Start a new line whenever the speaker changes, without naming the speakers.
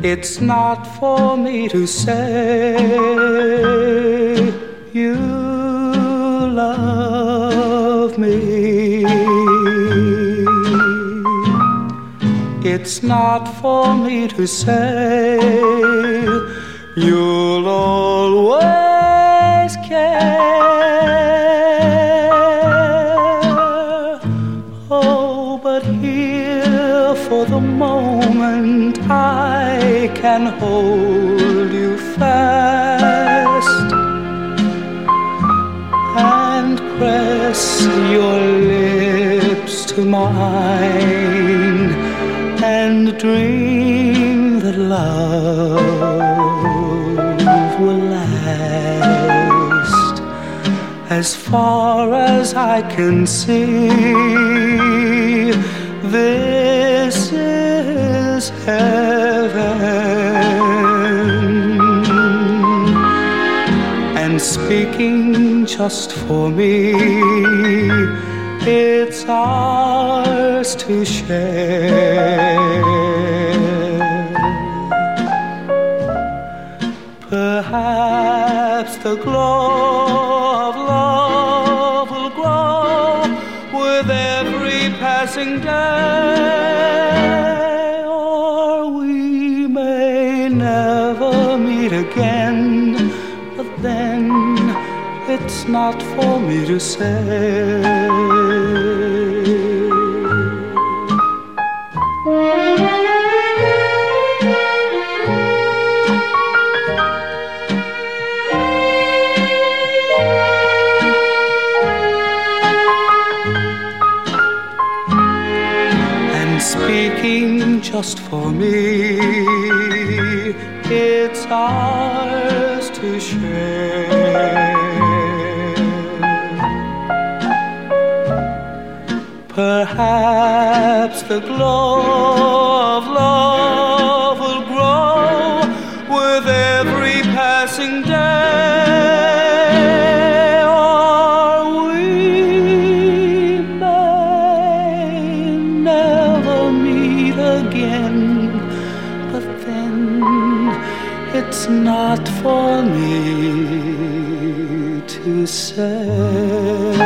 It's not for me to say you love me. It's not for me to say you'll moment I can hold you fast and press your lips to mine and dream that love will last as far as I can see. This heaven. And speaking just for me, it's ours to share. Perhaps the glow of love will grow with every passing day, again. But then it's not for me to say. And speaking just for me, it's ours to share. Perhaps the glow of love will grow with every passing day, or we may never meet again. It's not for me to say.